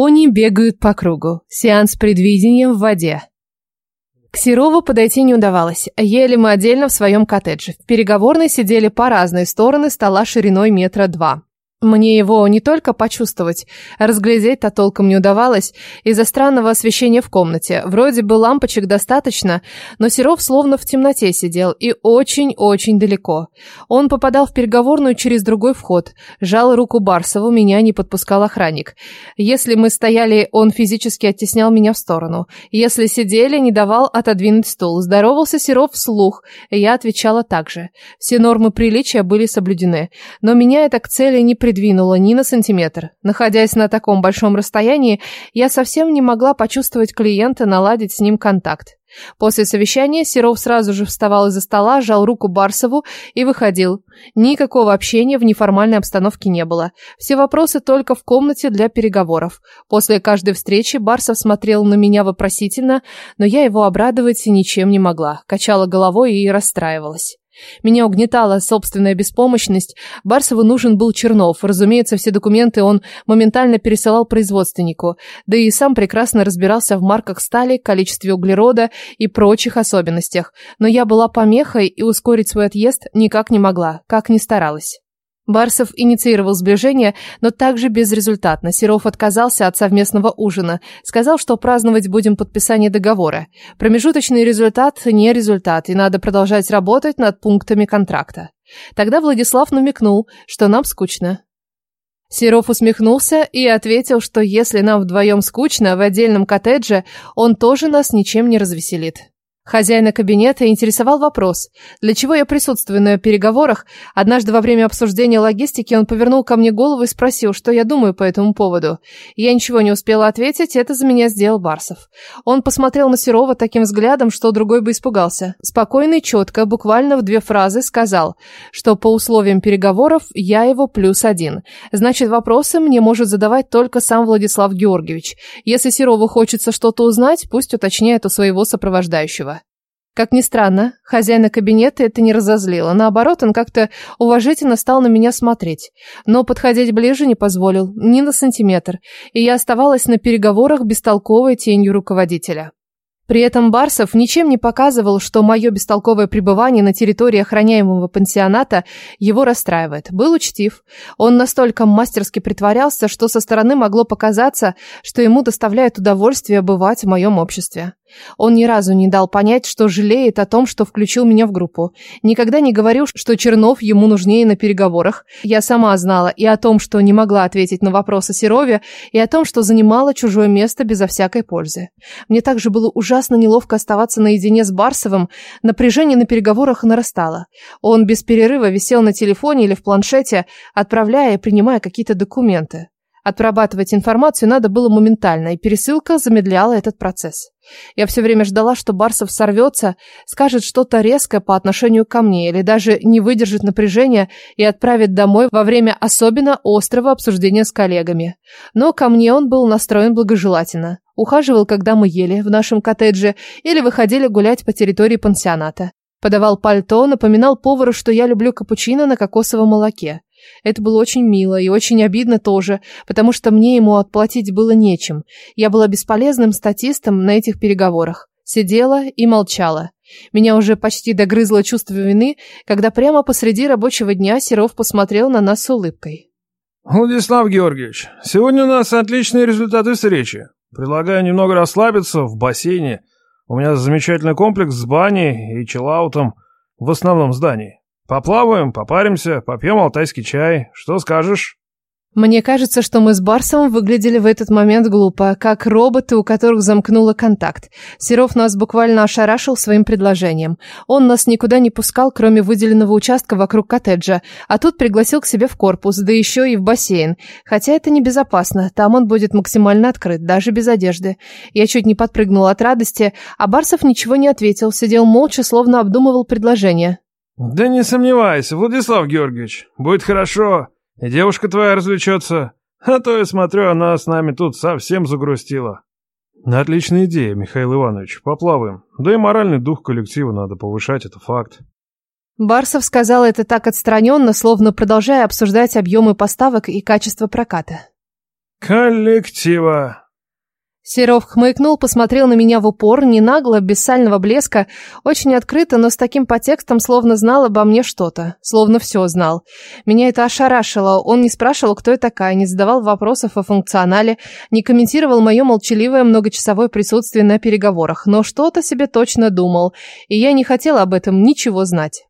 Пони бегают по кругу. Сеанс предвидения в воде. К Серову подойти не удавалось. Ели мы отдельно в своем коттедже. В переговорной сидели по разные стороны стола шириной метра два. Мне его не только почувствовать, разглядеть-то толком не удавалось из-за странного освещения в комнате. Вроде бы лампочек достаточно, но Серов словно в темноте сидел и очень-очень далеко. Он попадал в переговорную через другой вход. Жал руку Барсову, меня не подпускал охранник. Если мы стояли, он физически оттеснял меня в сторону. Если сидели, не давал отодвинуть стул. Здоровался Серов вслух, я отвечала так же. Все нормы приличия были соблюдены. Но меня это к цели не придвинула ни на сантиметр. Находясь на таком большом расстоянии, я совсем не могла почувствовать клиента, наладить с ним контакт. После совещания Серов сразу же вставал из-за стола, жал руку Барсову и выходил. Никакого общения в неформальной обстановке не было. Все вопросы только в комнате для переговоров. После каждой встречи Барсов смотрел на меня вопросительно, но я его обрадовать ничем не могла. Качала головой и расстраивалась. Меня угнетала собственная беспомощность. Барсову нужен был Чернов. Разумеется, все документы он моментально пересылал производственнику. Да и сам прекрасно разбирался в марках стали, количестве углерода и прочих особенностях. Но я была помехой и ускорить свой отъезд никак не могла, как ни старалась. Барсов инициировал сближение, но также безрезультатно. Серов отказался от совместного ужина. Сказал, что праздновать будем подписание договора. Промежуточный результат не результат, и надо продолжать работать над пунктами контракта. Тогда Владислав намекнул, что нам скучно. Серов усмехнулся и ответил, что если нам вдвоем скучно в отдельном коттедже, он тоже нас ничем не развеселит. Хозяина кабинета интересовал вопрос, для чего я присутствую на переговорах. Однажды во время обсуждения логистики он повернул ко мне голову и спросил, что я думаю по этому поводу. Я ничего не успела ответить, это за меня сделал Барсов. Он посмотрел на Серова таким взглядом, что другой бы испугался. Спокойно и четко, буквально в две фразы, сказал, что по условиям переговоров я его плюс один. Значит, вопросы мне может задавать только сам Владислав Георгиевич. Если Серову хочется что-то узнать, пусть уточняет у своего сопровождающего. Как ни странно, хозяина кабинета это не разозлило. Наоборот, он как-то уважительно стал на меня смотреть. Но подходить ближе не позволил, ни на сантиметр. И я оставалась на переговорах бестолковой тенью руководителя. При этом Барсов ничем не показывал, что мое бестолковое пребывание на территории охраняемого пансионата его расстраивает. Был учтив. Он настолько мастерски притворялся, что со стороны могло показаться, что ему доставляет удовольствие бывать в моем обществе. Он ни разу не дал понять, что жалеет о том, что включил меня в группу. Никогда не говорил, что Чернов ему нужнее на переговорах. Я сама знала и о том, что не могла ответить на вопрос о Серове, и о том, что занимала чужое место безо всякой пользы. Мне также было ужасно неловко оставаться наедине с Барсовым. Напряжение на переговорах нарастало. Он без перерыва висел на телефоне или в планшете, отправляя и принимая какие-то документы. Отрабатывать информацию надо было моментально, и пересылка замедляла этот процесс. Я все время ждала, что Барсов сорвется, скажет что-то резкое по отношению ко мне или даже не выдержит напряжения и отправит домой во время особенно острого обсуждения с коллегами. Но ко мне он был настроен благожелательно. Ухаживал, когда мы ели в нашем коттедже или выходили гулять по территории пансионата. Подавал пальто, напоминал повару, что я люблю капучино на кокосовом молоке. Это было очень мило и очень обидно тоже, потому что мне ему отплатить было нечем. Я была бесполезным статистом на этих переговорах. Сидела и молчала. Меня уже почти догрызло чувство вины, когда прямо посреди рабочего дня Серов посмотрел на нас с улыбкой. «Владислав Георгиевич, сегодня у нас отличные результаты встречи. Предлагаю немного расслабиться в бассейне. У меня замечательный комплекс с баней и чиллаутом в основном здании. Поплаваем, попаримся, попьем алтайский чай. Что скажешь?» Мне кажется, что мы с Барсом выглядели в этот момент глупо, как роботы, у которых замкнуло контакт. Серов нас буквально ошарашил своим предложением. Он нас никуда не пускал, кроме выделенного участка вокруг коттеджа, а тут пригласил к себе в корпус, да еще и в бассейн. Хотя это небезопасно, там он будет максимально открыт, даже без одежды. Я чуть не подпрыгнула от радости, а Барсов ничего не ответил, сидел молча, словно обдумывал предложение. «Да не сомневайся, Владислав Георгиевич, будет хорошо, и девушка твоя развлечется, а то, я смотрю, она с нами тут совсем загрустила». «Отличная идея, Михаил Иванович, поплаваем. Да и моральный дух коллектива надо повышать, это факт». Барсов сказал это так отстраненно, словно продолжая обсуждать объемы поставок и качество проката. коллектива. Серов хмыкнул, посмотрел на меня в упор, не нагло, без сального блеска, очень открыто, но с таким подтекстом, словно знал обо мне что-то, словно все знал. Меня это ошарашило, он не спрашивал, кто я такая, не задавал вопросов о функционале, не комментировал мое молчаливое многочасовое присутствие на переговорах, но что-то себе точно думал, и я не хотела об этом ничего знать.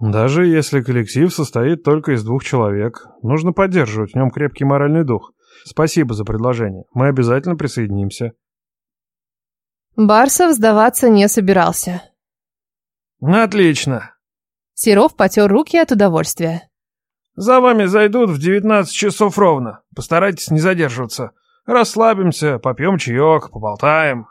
Даже если коллектив состоит только из двух человек, нужно поддерживать в нем крепкий моральный дух. Спасибо за предложение. Мы обязательно присоединимся. Барсов сдаваться не собирался. Отлично. Серов потер руки от удовольствия. За вами зайдут в 19 часов ровно. Постарайтесь не задерживаться. Расслабимся, попьем чаек, поболтаем.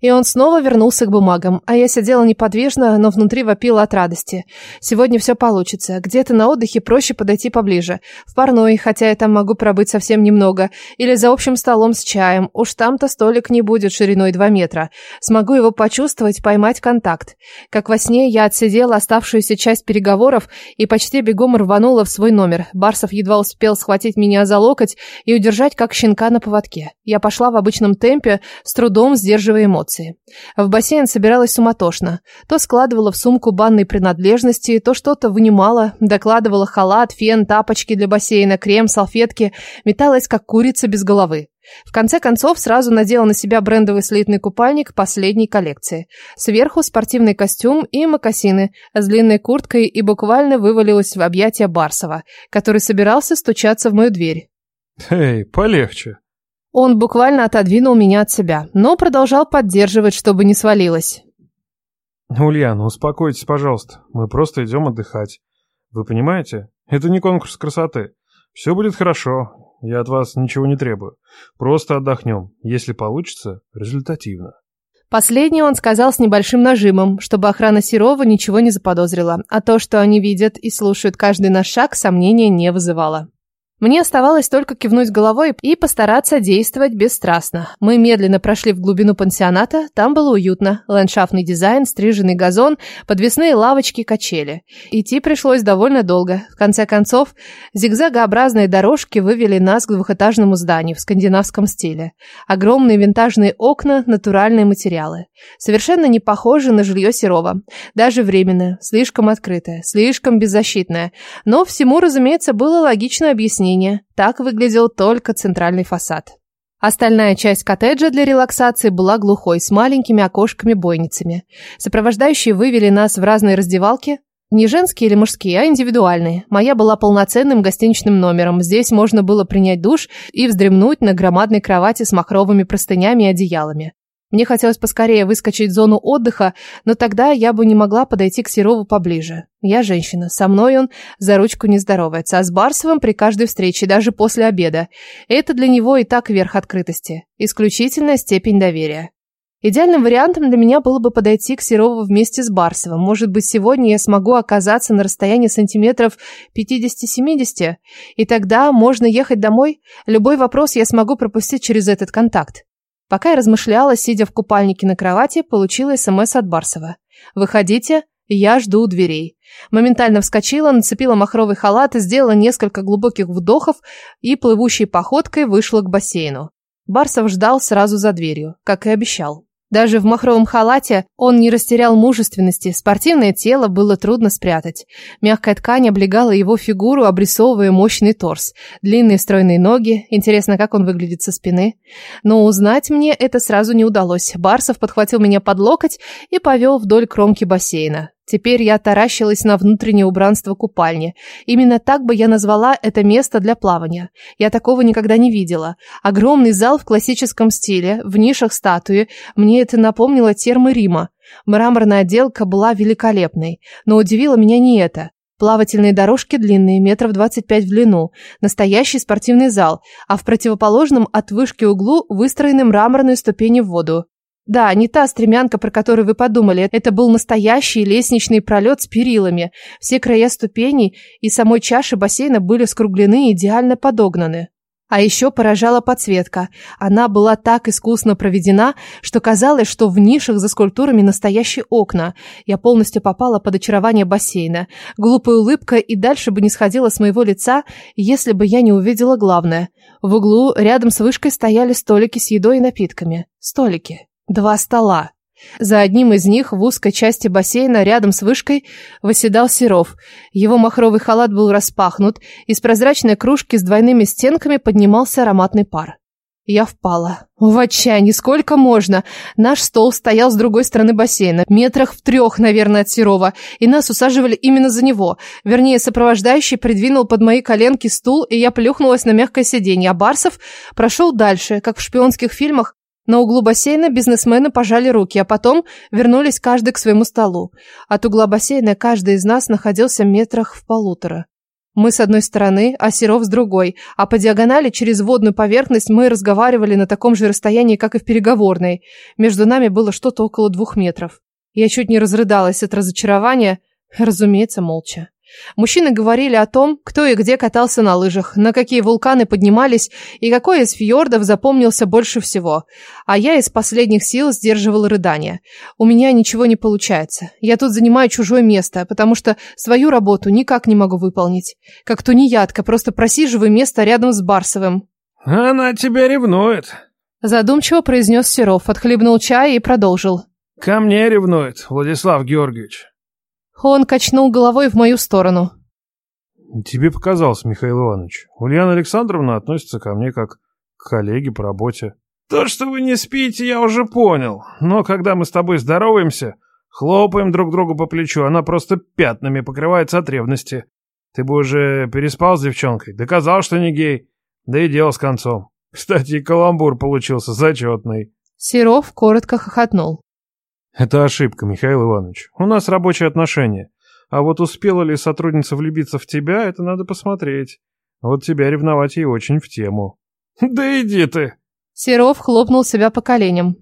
И он снова вернулся к бумагам, а я сидела неподвижно, но внутри вопила от радости. Сегодня все получится. Где-то на отдыхе проще подойти поближе. В парной, хотя я там могу пробыть совсем немного. Или за общим столом с чаем. Уж там-то столик не будет шириной 2 метра. Смогу его почувствовать, поймать контакт. Как во сне я отсидела оставшуюся часть переговоров и почти бегом рванула в свой номер. Барсов едва успел схватить меня за локоть и удержать, как щенка на поводке. Я пошла в обычном темпе, с трудом сдерживая эмоции эмоции. В бассейн собиралась суматошно. То складывала в сумку банной принадлежности, то что-то вынимала, докладывала халат, фен, тапочки для бассейна, крем, салфетки, металась как курица без головы. В конце концов, сразу надела на себя брендовый слитный купальник последней коллекции. Сверху спортивный костюм и мокасины с длинной курткой и буквально вывалилась в объятия Барсова, который собирался стучаться в мою дверь. «Эй, полегче», он буквально отодвинул меня от себя, но продолжал поддерживать, чтобы не свалилось. «Ульяна, успокойтесь, пожалуйста. Мы просто идем отдыхать. Вы понимаете? Это не конкурс красоты. Все будет хорошо. Я от вас ничего не требую. Просто отдохнем. Если получится, результативно». Последнее он сказал с небольшим нажимом, чтобы охрана Серова ничего не заподозрила, а то, что они видят и слушают каждый наш шаг, сомнения не вызывало. Мне оставалось только кивнуть головой и постараться действовать бесстрастно. Мы медленно прошли в глубину пансионата, там было уютно. Ландшафтный дизайн, стриженный газон, подвесные лавочки, качели. Идти пришлось довольно долго. В конце концов, зигзагообразные дорожки вывели нас к двухэтажному зданию в скандинавском стиле. Огромные винтажные окна, натуральные материалы. Совершенно не похоже на жилье Серова. Даже временное, слишком открытое, слишком беззащитное. Но всему, разумеется, было логично объяснить объяснение. Так выглядел только центральный фасад. Остальная часть коттеджа для релаксации была глухой, с маленькими окошками-бойницами. Сопровождающие вывели нас в разные раздевалки, не женские или мужские, а индивидуальные. Моя была полноценным гостиничным номером. Здесь можно было принять душ и вздремнуть на громадной кровати с махровыми простынями и одеялами. Мне хотелось поскорее выскочить в зону отдыха, но тогда я бы не могла подойти к Серову поближе. Я женщина, со мной он за ручку не здоровается, а с Барсовым при каждой встрече, даже после обеда. Это для него и так верх открытости. Исключительная степень доверия. Идеальным вариантом для меня было бы подойти к Серову вместе с Барсовым. Может быть, сегодня я смогу оказаться на расстоянии сантиметров 50-70, и тогда можно ехать домой. Любой вопрос я смогу пропустить через этот контакт. Пока я размышляла, сидя в купальнике на кровати, получила СМС от Барсова. «Выходите, я жду у дверей». Моментально вскочила, нацепила махровый халат сделала несколько глубоких вдохов и плывущей походкой вышла к бассейну. Барсов ждал сразу за дверью, как и обещал. Даже в махровом халате он не растерял мужественности, спортивное тело было трудно спрятать. Мягкая ткань облегала его фигуру, обрисовывая мощный торс. Длинные стройные ноги, интересно, как он выглядит со спины. Но узнать мне это сразу не удалось. Барсов подхватил меня под локоть и повел вдоль кромки бассейна. Теперь я таращилась на внутреннее убранство купальни. Именно так бы я назвала это место для плавания. Я такого никогда не видела. Огромный зал в классическом стиле, в нишах статуи. Мне это напомнило термы Рима. Мраморная отделка была великолепной. Но удивило меня не это. Плавательные дорожки длинные, метров 25 в длину. Настоящий спортивный зал, а в противоположном от вышки углу выстроены мраморные ступени в воду. Да, не та стремянка, про которую вы подумали. Это был настоящий лестничный пролет с перилами. Все края ступеней и самой чаши бассейна были скруглены и идеально подогнаны. А еще поражала подсветка. Она была так искусно проведена, что казалось, что в нишах за скульптурами настоящие окна. Я полностью попала под очарование бассейна. Глупая улыбка и дальше бы не сходила с моего лица, если бы я не увидела главное. В углу рядом с вышкой стояли столики с едой и напитками. Столики. Два стола. За одним из них в узкой части бассейна рядом с вышкой восседал Серов. Его махровый халат был распахнут, из прозрачной кружки с двойными стенками поднимался ароматный пар. Я впала. В отчаянии, сколько можно? Наш стол стоял с другой стороны бассейна, метрах в трех, наверное, от Серова, и нас усаживали именно за него. Вернее, сопровождающий придвинул под мои коленки стул, и я плюхнулась на мягкое сиденье, а Барсов прошел дальше, как в шпионских фильмах, на углу бассейна бизнесмены пожали руки, а потом вернулись каждый к своему столу. От угла бассейна каждый из нас находился метрах в полутора. Мы с одной стороны, а Серов с другой, а по диагонали через водную поверхность мы разговаривали на таком же расстоянии, как и в переговорной. Между нами было что-то около двух метров. Я чуть не разрыдалась от разочарования, разумеется, молча. Мужчины говорили о том, кто и где катался на лыжах, на какие вулканы поднимались и какой из фьордов запомнился больше всего. А я из последних сил сдерживал рыдания. У меня ничего не получается. Я тут занимаю чужое место, потому что свою работу никак не могу выполнить. Как тунеядка, просто просиживаю место рядом с Барсовым. «Она тебя ревнует», — задумчиво произнес Серов, отхлебнул чай и продолжил. «Ко мне ревнует, Владислав Георгиевич. Он качнул головой в мою сторону. Тебе показалось, Михаил Иванович. Ульяна Александровна относится ко мне как к коллеге по работе. То, что вы не спите, я уже понял. Но когда мы с тобой здороваемся, хлопаем друг другу по плечу, она просто пятнами покрывается от ревности. Ты бы уже переспал с девчонкой, доказал, что не гей. Да и дело с концом. Кстати, и каламбур получился зачетный. Серов коротко хохотнул. Это ошибка, Михаил Иванович. У нас рабочие отношения. А вот успела ли сотрудница влюбиться в тебя, это надо посмотреть. Вот тебя ревновать ей очень в тему. Да иди ты. Серов хлопнул себя по коленям.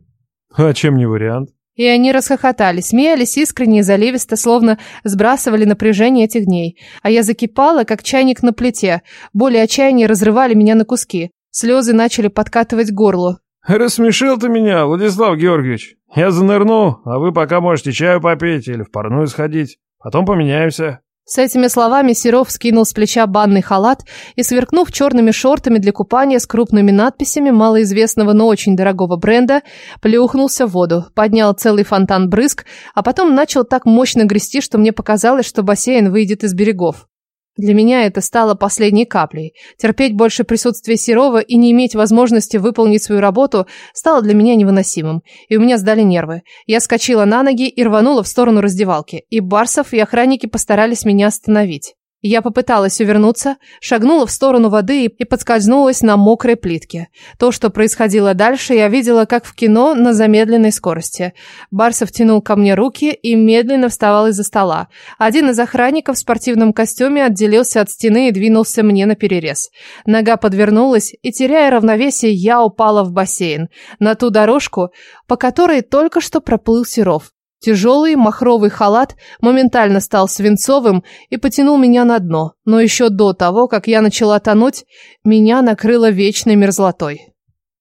А чем не вариант? И они расхохотались, смеялись искренне и заливисто, словно сбрасывали напряжение этих дней. А я закипала, как чайник на плите. Боли отчаяния разрывали меня на куски. Слезы начали подкатывать к горлу. «Рассмешил ты меня, Владислав Георгиевич. Я занырну, а вы пока можете чаю попить или в парную сходить. Потом поменяемся». С этими словами Серов скинул с плеча банный халат и, сверкнув черными шортами для купания с крупными надписями малоизвестного, но очень дорогого бренда, плюхнулся в воду, поднял целый фонтан брызг, а потом начал так мощно грести, что мне показалось, что бассейн выйдет из берегов. Для меня это стало последней каплей. Терпеть больше присутствия Серова и не иметь возможности выполнить свою работу стало для меня невыносимым. И у меня сдали нервы. Я скочила на ноги и рванула в сторону раздевалки. И Барсов, и охранники постарались меня остановить. Я попыталась увернуться, шагнула в сторону воды и подскользнулась на мокрой плитке. То, что происходило дальше, я видела, как в кино, на замедленной скорости. Барсов тянул ко мне руки и медленно вставал из-за стола. Один из охранников в спортивном костюме отделился от стены и двинулся мне на перерез. Нога подвернулась, и, теряя равновесие, я упала в бассейн, на ту дорожку, по которой только что проплыл Серов. Тяжелый махровый халат моментально стал свинцовым и потянул меня на дно, но еще до того, как я начала тонуть, меня накрыло вечной мерзлотой.